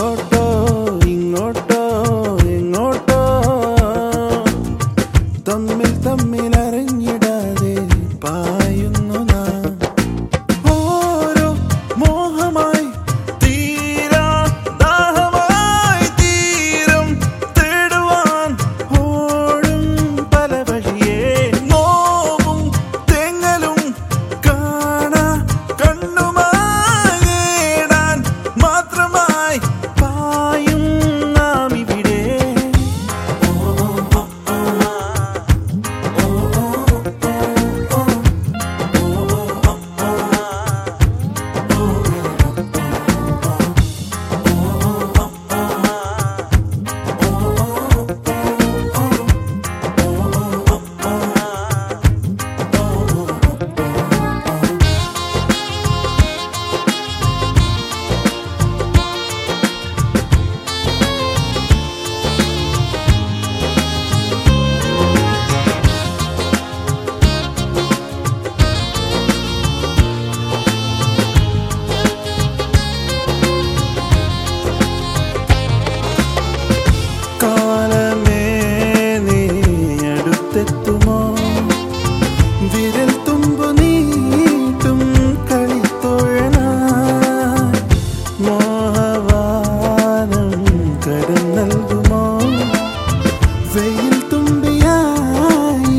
dolor. തുമ്പിയായി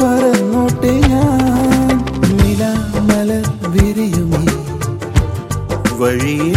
Parannotte ഞാൻ. നിലാമല വിരിയുമി വഴിയെ